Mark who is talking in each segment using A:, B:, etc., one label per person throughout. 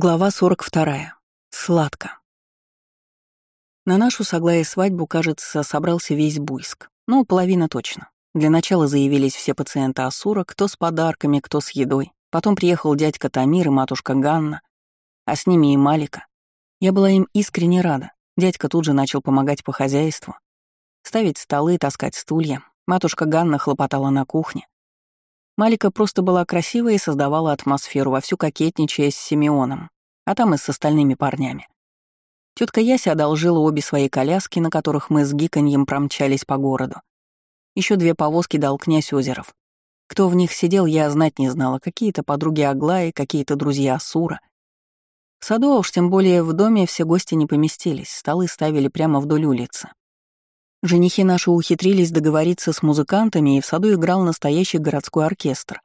A: Глава 42. Сладко. На нашу с свадьбу, кажется, собрался весь Буйск. Ну, половина точно. Для начала заявились все пациенты Асура, кто с подарками, кто с едой. Потом приехал дядька Тамир и матушка Ганна, а с ними и Малика. Я была им искренне рада. Дядька тут же начал помогать по хозяйству. Ставить столы, таскать стулья. Матушка Ганна хлопотала на кухне. Малика просто была красивая и создавала атмосферу, вовсю кокетничая с Симеоном, а там и с остальными парнями. Тетка Яся одолжила обе свои коляски, на которых мы с гиканьем промчались по городу. Еще две повозки дал князь Озеров. Кто в них сидел, я знать не знала. Какие-то подруги Аглаи, какие-то друзья Асура. В саду, а уж тем более в доме, все гости не поместились, столы ставили прямо вдоль улицы. Женихи наши ухитрились договориться с музыкантами, и в саду играл настоящий городской оркестр.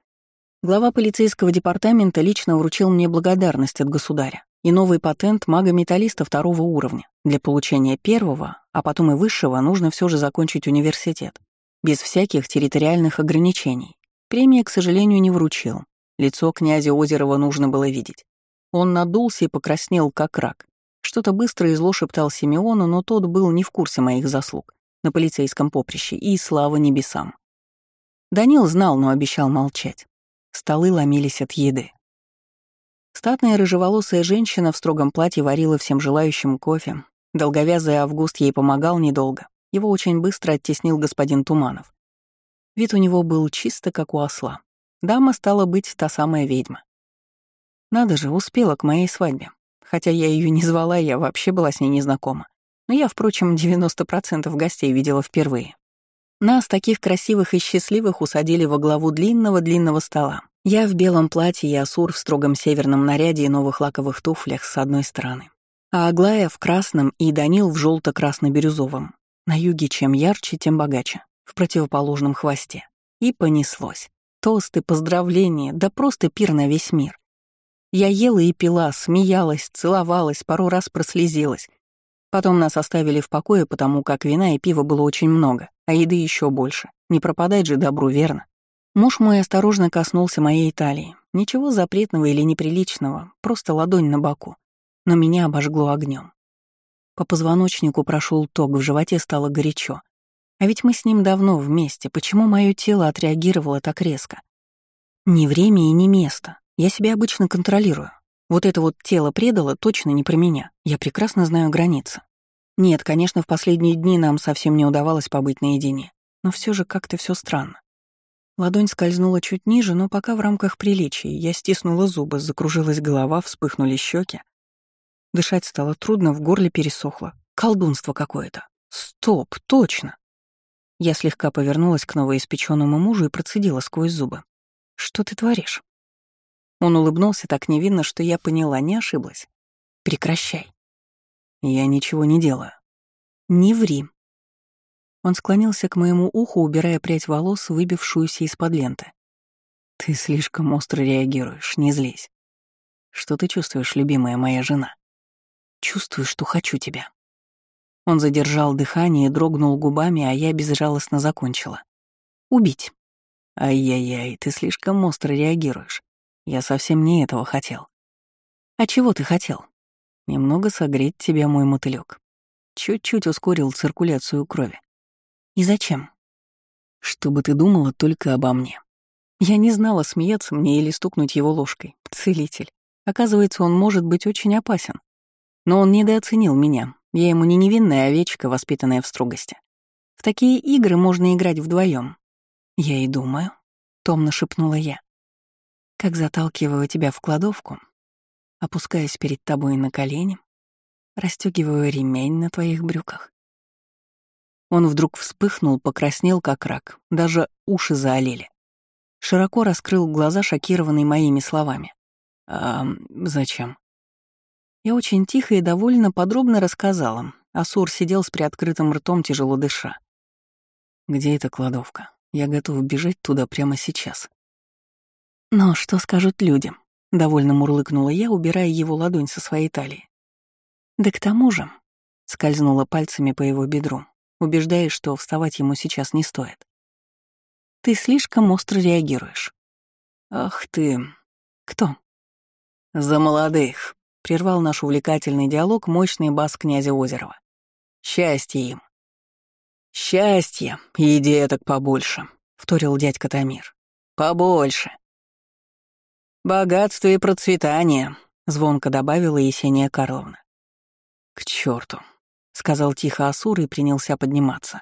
A: Глава полицейского департамента лично вручил мне благодарность от государя и новый патент мага-металлиста второго уровня. Для получения первого, а потом и высшего, нужно все же закончить университет, без всяких территориальных ограничений. Премии, к сожалению, не вручил. Лицо князя Озерова нужно было видеть. Он надулся и покраснел, как рак. Что-то быстро и зло шептал Симеону, но тот был не в курсе моих заслуг на полицейском поприще, и слава небесам. Данил знал, но обещал молчать. Столы ломились от еды. Статная рыжеволосая женщина в строгом платье варила всем желающим кофе. Долговязый Август ей помогал недолго. Его очень быстро оттеснил господин Туманов. Вид у него был чисто как у осла. Дама стала быть та самая ведьма. Надо же, успела к моей свадьбе. Хотя я ее не звала, я вообще была с ней незнакома. Но я, впрочем, 90% гостей видела впервые. Нас, таких красивых и счастливых, усадили во главу длинного-длинного стола. Я в белом платье и Асур в строгом северном наряде и новых лаковых туфлях с одной стороны. А Аглая в красном и Данил в желто красно бирюзовом На юге чем ярче, тем богаче, в противоположном хвосте. И понеслось. Тосты, поздравления, да просто пир на весь мир. Я ела и пила, смеялась, целовалась, пару раз прослезилась, Потом нас оставили в покое, потому как вина и пива было очень много, а еды еще больше. Не пропадать же добру, верно? Муж мой осторожно коснулся моей талии. Ничего запретного или неприличного, просто ладонь на боку. Но меня обожгло огнем. По позвоночнику прошел ток, в животе стало горячо. А ведь мы с ним давно вместе, почему мое тело отреагировало так резко? Ни время и ни место. Я себя обычно контролирую. Вот это вот тело предало точно не про меня. Я прекрасно знаю границы. Нет, конечно, в последние дни нам совсем не удавалось побыть наедине. Но все же как-то все странно. Ладонь скользнула чуть ниже, но пока в рамках приличий. Я стиснула зубы, закружилась голова, вспыхнули щеки. Дышать стало трудно, в горле пересохло. Колдунство какое-то. Стоп, точно. Я слегка повернулась к новоиспеченному мужу и процедила сквозь зубы. «Что ты творишь?» Он улыбнулся так невинно, что я поняла, не ошиблась. «Прекращай». «Я ничего не делаю». «Не ври». Он склонился к моему уху, убирая прядь волос, выбившуюся из-под ленты. «Ты слишком остро реагируешь, не злись. Что ты чувствуешь, любимая моя жена?» «Чувствую, что хочу тебя». Он задержал дыхание, дрогнул губами, а я безжалостно закончила. «Убить». «Ай-яй-яй, ты слишком остро реагируешь. Я совсем не этого хотел. А чего ты хотел? Немного согреть тебя, мой мотылёк. Чуть-чуть ускорил циркуляцию крови. И зачем? Чтобы ты думала только обо мне. Я не знала, смеяться мне или стукнуть его ложкой. Целитель. Оказывается, он может быть очень опасен. Но он недооценил меня. Я ему не невинная овечка, воспитанная в строгости. В такие игры можно играть вдвоем. Я и думаю, — томно шепнула я как заталкиваю тебя в кладовку, опускаясь перед тобой на колени, расстегиваю ремень на твоих брюках. Он вдруг вспыхнул, покраснел, как рак, даже уши заолели. Широко раскрыл глаза, шокированный моими словами. «А зачем?» Я очень тихо и довольно подробно рассказала. Асур сидел с приоткрытым ртом, тяжело дыша. «Где эта кладовка? Я готов бежать туда прямо сейчас». «Но что скажут люди?» — довольно мурлыкнула я, убирая его ладонь со своей талии. «Да к тому же...» — скользнула пальцами по его бедру, убеждая, что вставать ему сейчас не стоит. «Ты слишком остро реагируешь». «Ах ты...» «Кто?» «За молодых», прервал наш увлекательный диалог мощный бас князя Озерова. «Счастье им!» «Счастье! И деток побольше!» — вторил дядька Тамир. «Побольше!» «Богатство и процветание!» — звонко добавила Есения Карловна. «К черту!» — сказал тихо Асур и принялся подниматься.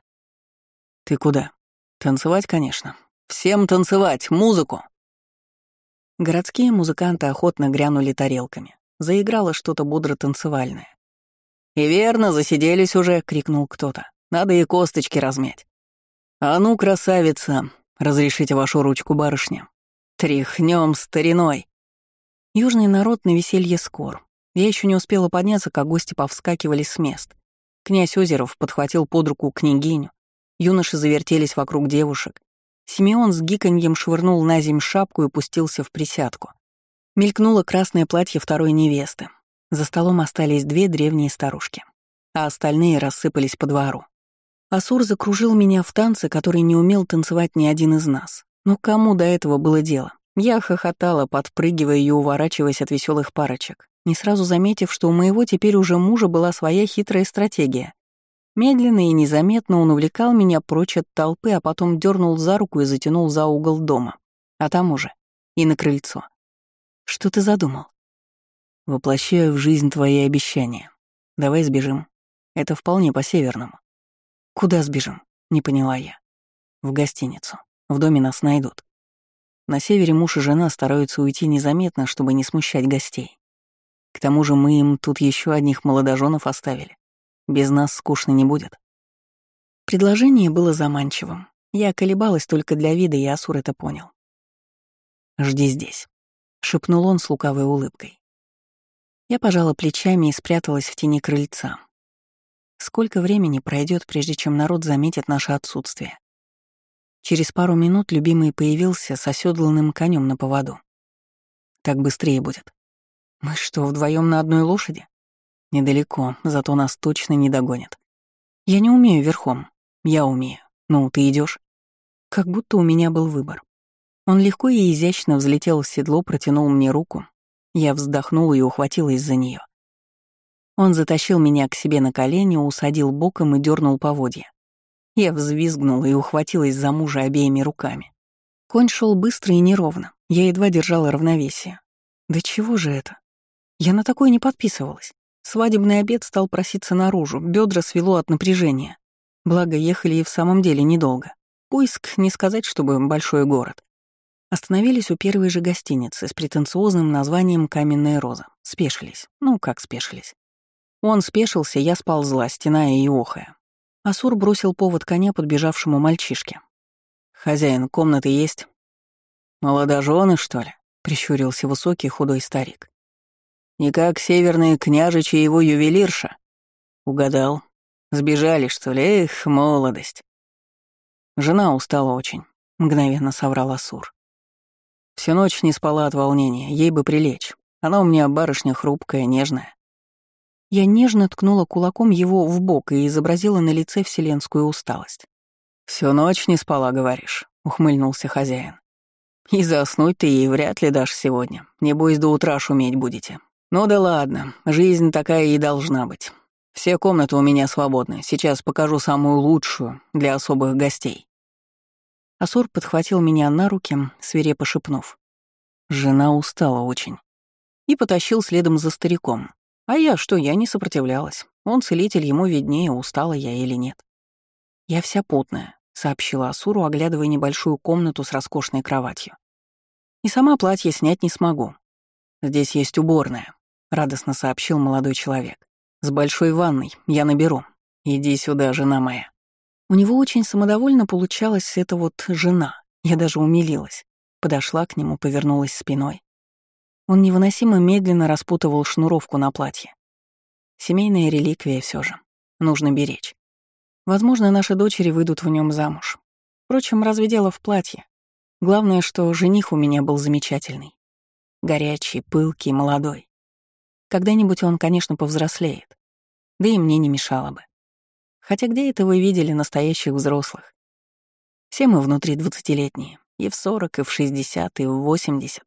A: «Ты куда? Танцевать, конечно. Всем танцевать! Музыку!» Городские музыканты охотно грянули тарелками. Заиграло что-то бодро-танцевальное. «И верно, засиделись уже!» — крикнул кто-то. «Надо и косточки размять». «А ну, красавица, разрешите вашу ручку, барышня. Тряхнем стариной!» Южный народ на веселье скор. Я еще не успела подняться, как гости повскакивали с мест. Князь Озеров подхватил под руку княгиню. Юноши завертелись вокруг девушек. Симеон с гиканьем швырнул на земь шапку и пустился в присядку. Мелькнуло красное платье второй невесты. За столом остались две древние старушки, а остальные рассыпались по двору. Асур закружил меня в танце, который не умел танцевать ни один из нас. Но кому до этого было дело? Я хохотала, подпрыгивая и уворачиваясь от веселых парочек, не сразу заметив, что у моего теперь уже мужа была своя хитрая стратегия. Медленно и незаметно он увлекал меня прочь от толпы, а потом дернул за руку и затянул за угол дома. А там уже и на крыльцо. Что ты задумал? Воплощаю в жизнь твои обещания. Давай сбежим. Это вполне по-северному. Куда сбежим? Не поняла я. В гостиницу. В доме нас найдут. На севере муж и жена стараются уйти незаметно, чтобы не смущать гостей. К тому же мы им тут еще одних молодоженов оставили. Без нас скучно не будет. Предложение было заманчивым. Я колебалась только для вида, и Асур это понял. «Жди здесь», — шепнул он с лукавой улыбкой. Я пожала плечами и спряталась в тени крыльца. Сколько времени пройдет, прежде чем народ заметит наше отсутствие? Через пару минут любимый появился с оседланным конем на поводу. Так быстрее будет. Мы что, вдвоем на одной лошади? Недалеко, зато нас точно не догонят. Я не умею верхом. Я умею. Ну, ты идешь? Как будто у меня был выбор. Он легко и изящно взлетел в седло, протянул мне руку. Я вздохнула и ухватилась за нее. Он затащил меня к себе на колени, усадил боком и дернул поводья. Я взвизгнула и ухватилась за мужа обеими руками. Конь шел быстро и неровно. Я едва держала равновесие. Да чего же это? Я на такое не подписывалась. Свадебный обед стал проситься наружу, бедра свело от напряжения. Благо, ехали и в самом деле недолго. Пуиск, не сказать, чтобы большой город. Остановились у первой же гостиницы с претенциозным названием «Каменная роза». Спешились. Ну, как спешились. Он спешился, я сползла, стеная и охая. Асур бросил повод коня подбежавшему мальчишке. «Хозяин, комнаты есть?» «Молодожены, что ли?» — прищурился высокий худой старик. «Не как северные княжичи его ювелирша?» «Угадал. Сбежали, что ли? Эх, молодость!» Жена устала очень, — мгновенно соврал Асур. Всю ночь не спала от волнения, ей бы прилечь. Она у меня барышня хрупкая, нежная. Я нежно ткнула кулаком его в бок и изобразила на лице вселенскую усталость. Всю ночь не спала, говоришь», — ухмыльнулся хозяин. «И заснуть ты ей вряд ли дашь сегодня. Небось, до утра шуметь будете. Ну да ладно, жизнь такая и должна быть. Все комнаты у меня свободны. Сейчас покажу самую лучшую для особых гостей». Асур подхватил меня на руки, свирепо шепнув. Жена устала очень. И потащил следом за стариком. А я что, я не сопротивлялась. Он целитель, ему виднее, устала я или нет. «Я вся потная», — сообщила Асуру, оглядывая небольшую комнату с роскошной кроватью. «И сама платье снять не смогу. Здесь есть уборная», — радостно сообщил молодой человек. «С большой ванной, я наберу. Иди сюда, жена моя». У него очень самодовольно получалась эта вот жена. Я даже умилилась. Подошла к нему, повернулась спиной. Он невыносимо медленно распутывал шнуровку на платье. Семейная реликвия все же. Нужно беречь. Возможно, наши дочери выйдут в нем замуж. Впрочем, разве дело в платье? Главное, что жених у меня был замечательный. Горячий, пылкий, молодой. Когда-нибудь он, конечно, повзрослеет. Да и мне не мешало бы. Хотя где это вы видели настоящих взрослых? Все мы внутри двадцатилетние, и в сорок, и в шестьдесят, и в восемьдесят.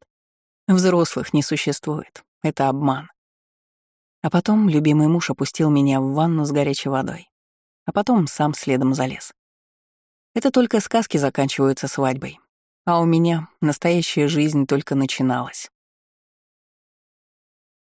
A: Взрослых не существует, это обман. А потом любимый муж опустил меня в ванну с горячей водой. А потом сам следом залез. Это только сказки заканчиваются свадьбой. А у меня настоящая жизнь только начиналась.